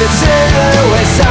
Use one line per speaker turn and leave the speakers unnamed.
that's always